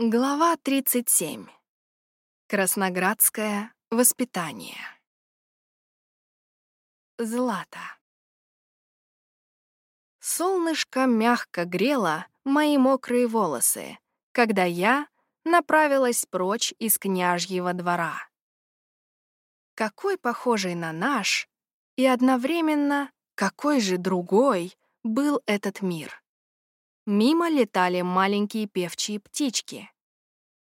Глава 37. Красноградское воспитание. Злата. Солнышко мягко грело мои мокрые волосы, когда я направилась прочь из княжьего двора. Какой похожий на наш и одновременно какой же другой был этот мир. Мимо летали маленькие певчие птички.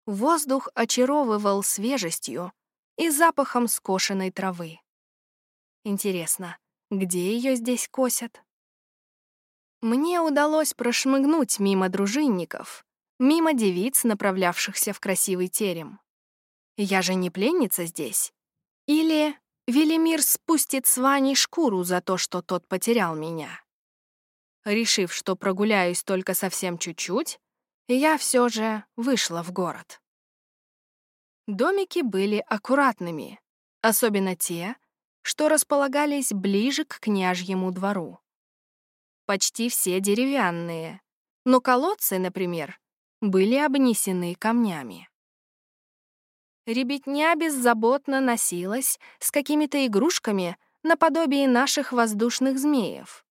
Воздух очаровывал свежестью и запахом скошенной травы. Интересно, где ее здесь косят? Мне удалось прошмыгнуть мимо дружинников, мимо девиц, направлявшихся в красивый терем. Я же не пленница здесь. Или Велимир спустит с Ваней шкуру за то, что тот потерял меня. Решив, что прогуляюсь только совсем чуть-чуть, я все же вышла в город. Домики были аккуратными, особенно те, что располагались ближе к княжьему двору. Почти все деревянные, но колодцы, например, были обнесены камнями. Ребятня беззаботно носилась с какими-то игрушками наподобие наших воздушных змеев.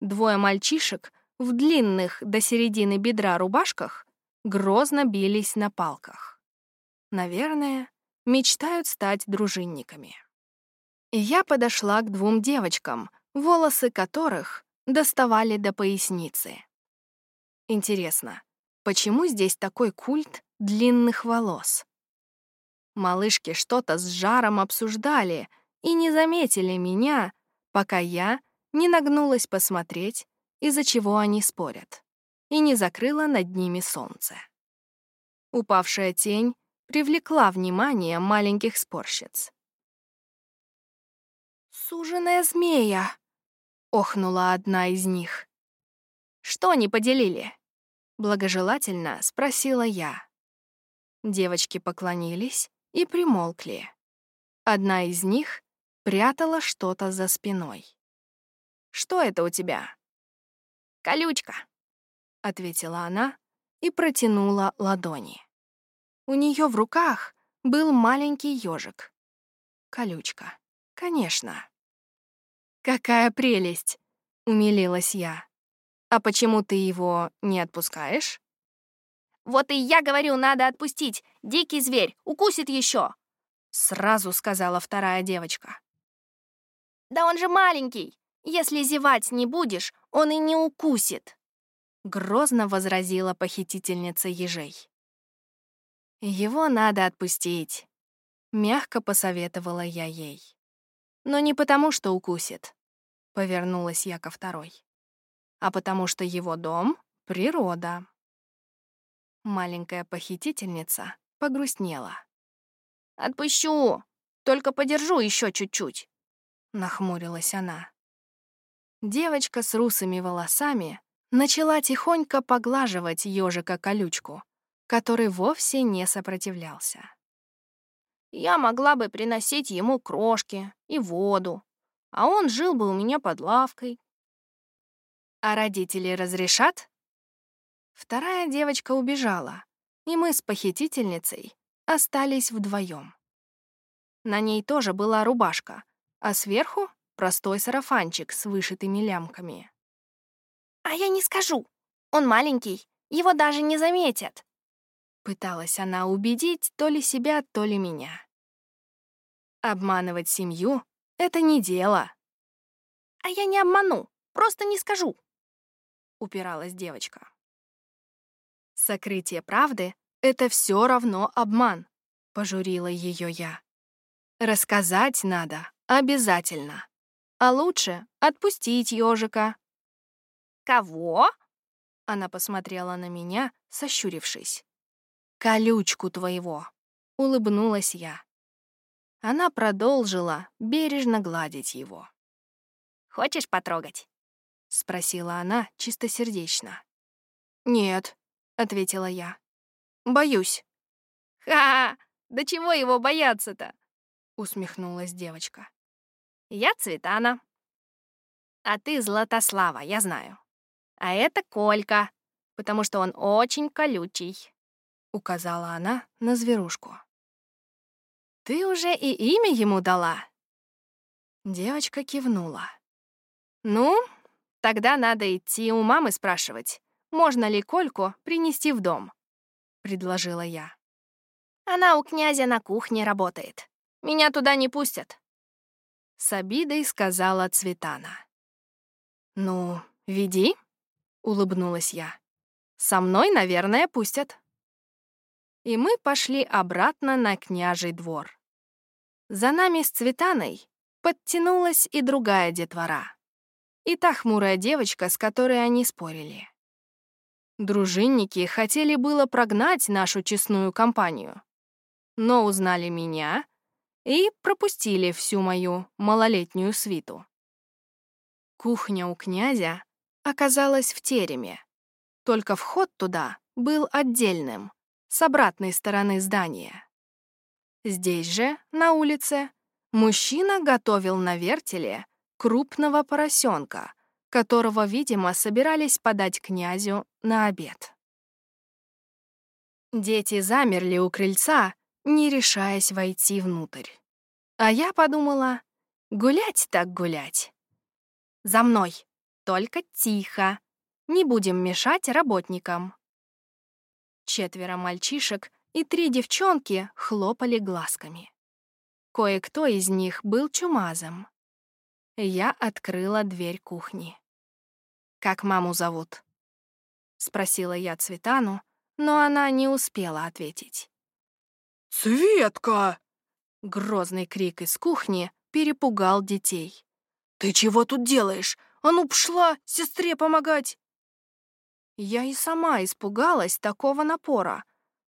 Двое мальчишек в длинных до середины бедра рубашках грозно бились на палках. Наверное, мечтают стать дружинниками. Я подошла к двум девочкам, волосы которых доставали до поясницы. Интересно, почему здесь такой культ длинных волос? Малышки что-то с жаром обсуждали и не заметили меня, пока я не нагнулась посмотреть, из-за чего они спорят, и не закрыла над ними солнце. Упавшая тень привлекла внимание маленьких спорщиц. «Суженая змея!» — охнула одна из них. «Что не поделили?» — благожелательно спросила я. Девочки поклонились и примолкли. Одна из них прятала что-то за спиной. Что это у тебя?» «Колючка», — ответила она и протянула ладони. У нее в руках был маленький ежик. Колючка. Конечно. «Какая прелесть!» — умилилась я. «А почему ты его не отпускаешь?» «Вот и я говорю, надо отпустить. Дикий зверь, укусит еще!» Сразу сказала вторая девочка. «Да он же маленький!» Если зевать не будешь, он и не укусит», — грозно возразила похитительница ежей. «Его надо отпустить», — мягко посоветовала я ей. «Но не потому, что укусит», — повернулась я ко второй, «а потому что его дом — природа». Маленькая похитительница погрустнела. «Отпущу, только подержу еще чуть-чуть», — нахмурилась она. Девочка с русыми волосами начала тихонько поглаживать ежика колючку, который вовсе не сопротивлялся. «Я могла бы приносить ему крошки и воду, а он жил бы у меня под лавкой». «А родители разрешат?» Вторая девочка убежала, и мы с похитительницей остались вдвоем. На ней тоже была рубашка, а сверху простой сарафанчик с вышитыми лямками. «А я не скажу. Он маленький, его даже не заметят». Пыталась она убедить то ли себя, то ли меня. Обманывать семью — это не дело. «А я не обману, просто не скажу», — упиралась девочка. «Сокрытие правды — это все равно обман», — пожурила ее я. «Рассказать надо обязательно». А лучше отпустить ежика. «Кого?» Она посмотрела на меня, сощурившись. «Колючку твоего», — улыбнулась я. Она продолжила бережно гладить его. «Хочешь потрогать?» — спросила она чистосердечно. «Нет», — ответила я. «Боюсь». «Ха! Да чего его бояться-то?» — усмехнулась девочка. Я Цветана. А ты Златослава, я знаю. А это Колька, потому что он очень колючий. — указала она на зверушку. «Ты уже и имя ему дала?» Девочка кивнула. «Ну, тогда надо идти у мамы спрашивать, можно ли Кольку принести в дом», — предложила я. «Она у князя на кухне работает. Меня туда не пустят», — с обидой сказала Цветана. «Ну, веди», — улыбнулась я. «Со мной, наверное, пустят». И мы пошли обратно на княжий двор. За нами с Цветаной подтянулась и другая детвора. И та хмурая девочка, с которой они спорили. Дружинники хотели было прогнать нашу честную компанию, но узнали меня и пропустили всю мою малолетнюю свиту. Кухня у князя оказалась в тереме, только вход туда был отдельным, с обратной стороны здания. Здесь же, на улице, мужчина готовил на вертеле крупного поросенка, которого, видимо, собирались подать князю на обед. Дети замерли у крыльца, не решаясь войти внутрь. А я подумала, гулять так гулять. За мной, только тихо, не будем мешать работникам. Четверо мальчишек и три девчонки хлопали глазками. Кое-кто из них был чумазом. Я открыла дверь кухни. «Как маму зовут?» — спросила я Цветану, но она не успела ответить. «Светка!» — грозный крик из кухни перепугал детей. «Ты чего тут делаешь? А ну, пшла сестре помогать!» Я и сама испугалась такого напора,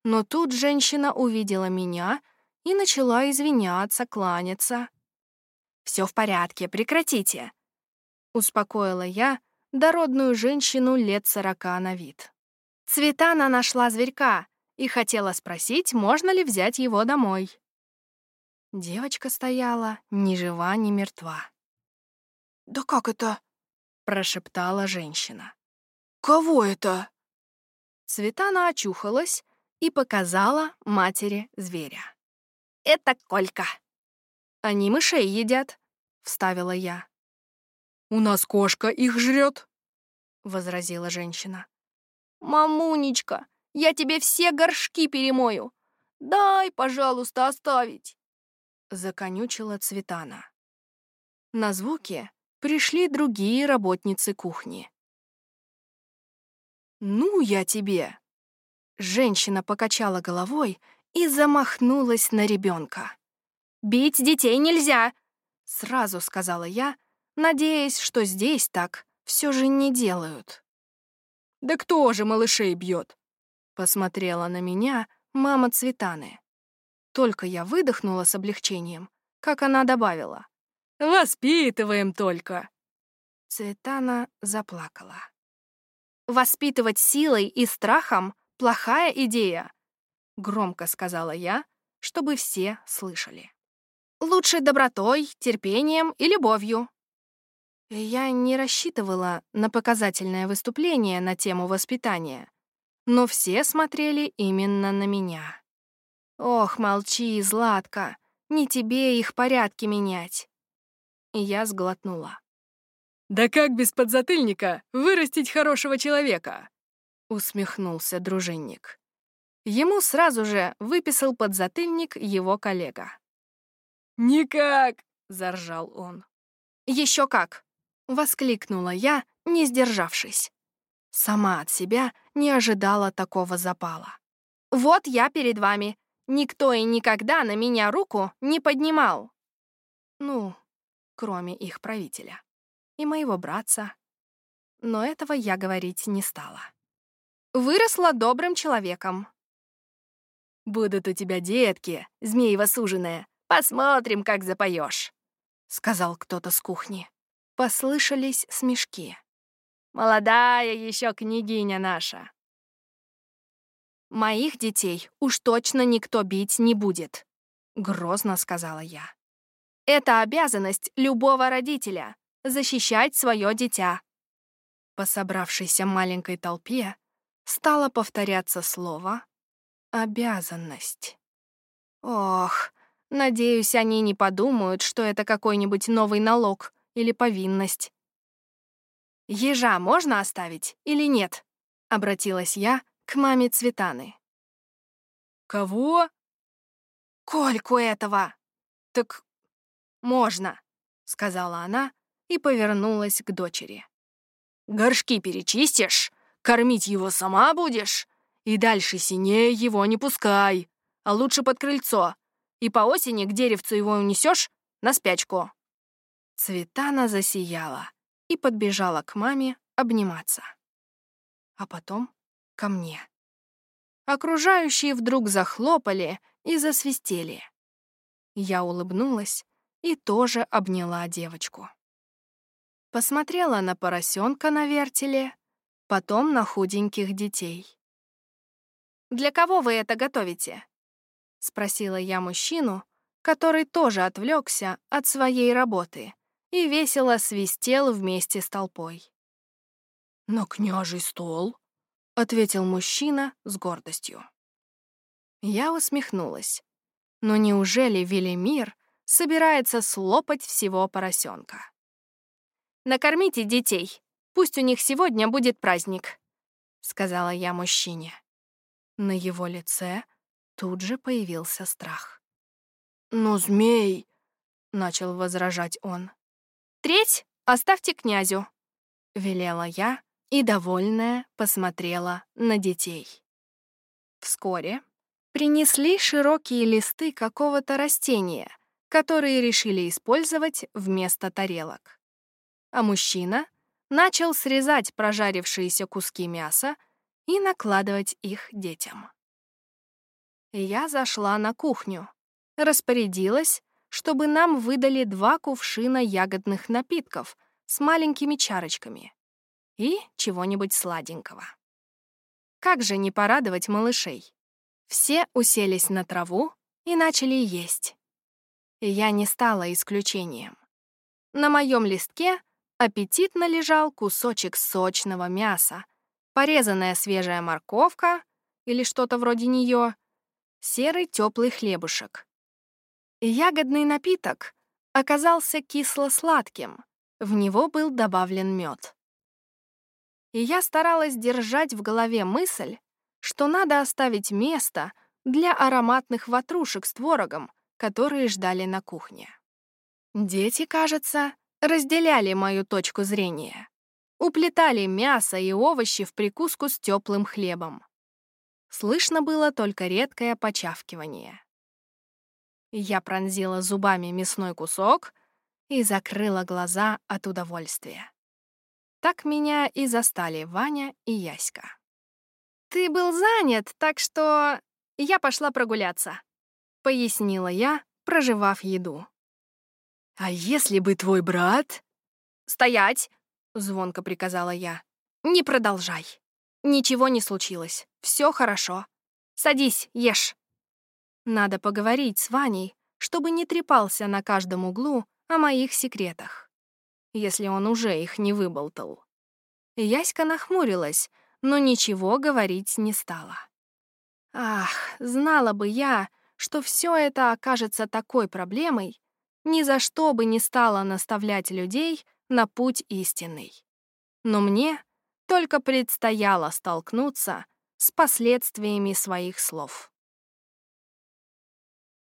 но тут женщина увидела меня и начала извиняться, кланяться. «Все в порядке, прекратите!» Успокоила я дородную женщину лет сорока на вид. Цветана нашла зверька и хотела спросить, можно ли взять его домой. Девочка стояла ни жива, ни мертва. «Да как это?» — прошептала женщина. «Кого это?» Цветана очухалась и показала матери зверя. «Это Колька». «Они мышей едят», — вставила я. «У нас кошка их жрет», — возразила женщина. «Мамунечка, я тебе все горшки перемою. Дай, пожалуйста, оставить», — законючила Цветана. На звуки пришли другие работницы кухни. «Ну я тебе!» Женщина покачала головой и замахнулась на ребенка. «Бить детей нельзя!» — сразу сказала я, надеясь, что здесь так все же не делают. «Да кто же малышей бьет?» — посмотрела на меня мама Цветаны. Только я выдохнула с облегчением, как она добавила. «Воспитываем только!» Цветана заплакала. «Воспитывать силой и страхом — плохая идея», — громко сказала я, чтобы все слышали. «Лучше добротой, терпением и любовью». Я не рассчитывала на показательное выступление на тему воспитания, но все смотрели именно на меня. «Ох, молчи, Златка, не тебе их порядки менять!» И я сглотнула. «Да как без подзатыльника вырастить хорошего человека?» — усмехнулся дружинник. Ему сразу же выписал подзатыльник его коллега. «Никак!» — заржал он. «Еще как!» — воскликнула я, не сдержавшись. Сама от себя не ожидала такого запала. «Вот я перед вами. Никто и никогда на меня руку не поднимал». Ну, кроме их правителя и моего братца. Но этого я говорить не стала. Выросла добрым человеком. «Будут у тебя детки, змеево суженая. Посмотрим, как запоешь», — сказал кто-то с кухни. Послышались смешки. «Молодая еще княгиня наша». «Моих детей уж точно никто бить не будет», — грозно сказала я. «Это обязанность любого родителя защищать свое дитя. По собравшейся маленькой толпе стало повторяться слово Обязанность. Ох, надеюсь, они не подумают, что это какой-нибудь новый налог или повинность. «Ежа можно оставить или нет?» — обратилась я к маме Цветаны. «Кого?» «Кольку этого!» «Так можно», — сказала она и повернулась к дочери. «Горшки перечистишь, кормить его сама будешь, и дальше синее его не пускай, а лучше под крыльцо, и по осени к деревцу его унесешь на спячку». Цветана засияла и подбежала к маме обниматься. А потом ко мне. Окружающие вдруг захлопали и засвистели. Я улыбнулась и тоже обняла девочку. Посмотрела на поросенка на вертеле, потом на худеньких детей. «Для кого вы это готовите?» — спросила я мужчину, который тоже отвлекся от своей работы и весело свистел вместе с толпой. «На княжий стол», — ответил мужчина с гордостью. Я усмехнулась. Но неужели Велимир собирается слопать всего поросенка? «Накормите детей, пусть у них сегодня будет праздник», — сказала я мужчине. На его лице тут же появился страх. «Но змей!» — начал возражать он. «Треть оставьте князю», — велела я и, довольная, посмотрела на детей. Вскоре принесли широкие листы какого-то растения, которые решили использовать вместо тарелок. А мужчина начал срезать прожарившиеся куски мяса и накладывать их детям. Я зашла на кухню, распорядилась, чтобы нам выдали два кувшина ягодных напитков с маленькими чарочками и чего-нибудь сладенького. Как же не порадовать малышей? Все уселись на траву и начали есть. И я не стала исключением. На моем листке аппетитно лежал кусочек сочного мяса, порезанная свежая морковка или что-то вроде нее, серый теплый хлебушек, Ягодный напиток оказался кисло-сладким, в него был добавлен мед. И я старалась держать в голове мысль, что надо оставить место для ароматных ватрушек с творогом, которые ждали на кухне. Дети, кажется, разделяли мою точку зрения. Уплетали мясо и овощи в прикуску с теплым хлебом. Слышно было только редкое почавкивание. Я пронзила зубами мясной кусок и закрыла глаза от удовольствия. Так меня и застали Ваня и Яська. «Ты был занят, так что я пошла прогуляться», — пояснила я, проживав еду. «А если бы твой брат...» «Стоять!» — звонко приказала я. «Не продолжай. Ничего не случилось. Все хорошо. Садись, ешь». Надо поговорить с Ваней, чтобы не трепался на каждом углу о моих секретах, если он уже их не выболтал. Яська нахмурилась, но ничего говорить не стала. Ах, знала бы я, что все это окажется такой проблемой, ни за что бы не стала наставлять людей на путь истинный. Но мне только предстояло столкнуться с последствиями своих слов.